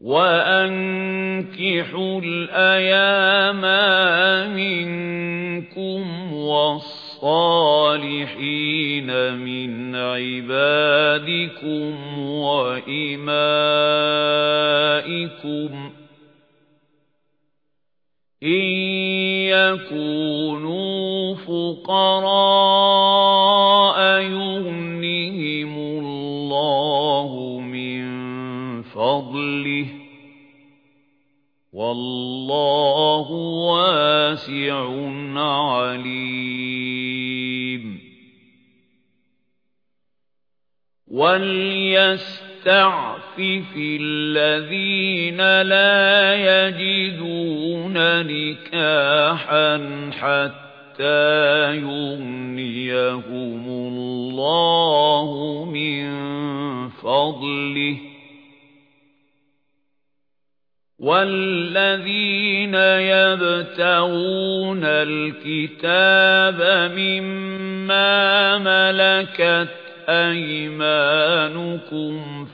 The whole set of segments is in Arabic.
وَأَنكِحُوا الْأَيَامَ مِنكُمْ وَالصَّالِحِينَ مِنْ عِبَادِكُمْ وَإِمَائِكُمْ إِن يَكُونُوا فُقَرَاءَ يُغْنِهِمُ فَضْلِهِ. وَاللَّهُ وَاسِعٌ عَلِيمٌ. وَلْيَسْتَعْفِفِ الَّذِينَ لَا يَجِدُونَ نِكَاحًا حَتَّى يُغْنِيَهُمُ اللَّهُ مِن فَضْلِهِ. وَالَّذِينَ يَبْتَغُونَ الْكِتَابَ مِمَّا مَلَكَتْ أَيْمَانُكُمْ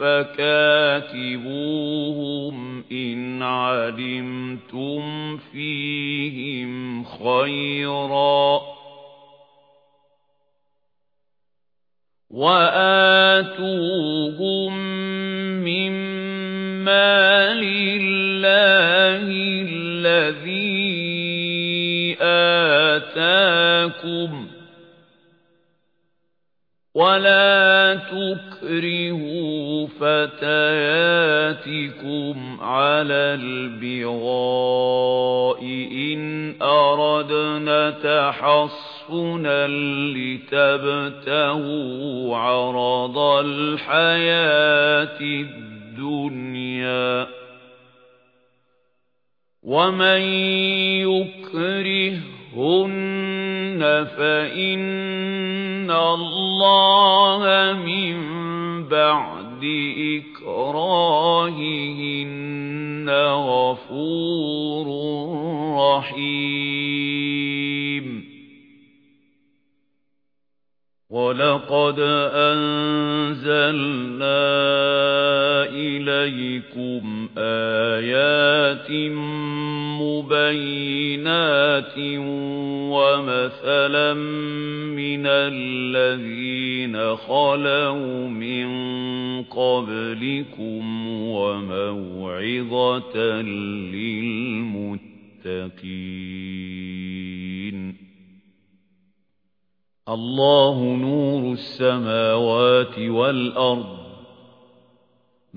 فَكَاتِبُوهُمْ إِنْ عَلِمْتُمْ فِيهِمْ خَيْرًا وَآتُوهُم آتَاكُمْ وَلَا تُكْرِهُوا فَتَيَاتِكُمْ عَلَى الْبِغَاءِ إِنْ أَرَدْنَ تَحَصُّنًا لِتَبْتَغُوا عَرَضَ الْحَيَاةِ الدُّنْيَا وَمَن يُكْرِههُّنَّ فَإِنَّ اللَّهَ مِن بَعْدِ إِكْرَاهِهِنَّ غَفُورٌ رَّحِيمٌ. وَلَقَدْ أَنزَلْنَا إِلَيْكُمْ آيَاتٍ مُبَيِّنَاتٍ وَمَثَلًا مِنَ الَّذِينَ خَلَوْا مِن قَبْلِكُمْ وَمَوْعِظَةً لِّلْمُتَّقِينَ الله نور السماوات والأرض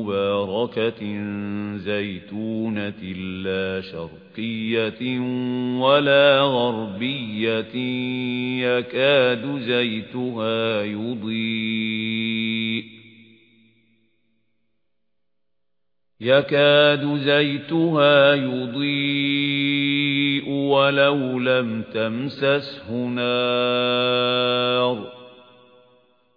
مباركة زيتونة لا شرقية ولا غربية يكاد زيتها يضيء. يكاد زيتها يضيء ولو لم تمسسه نار.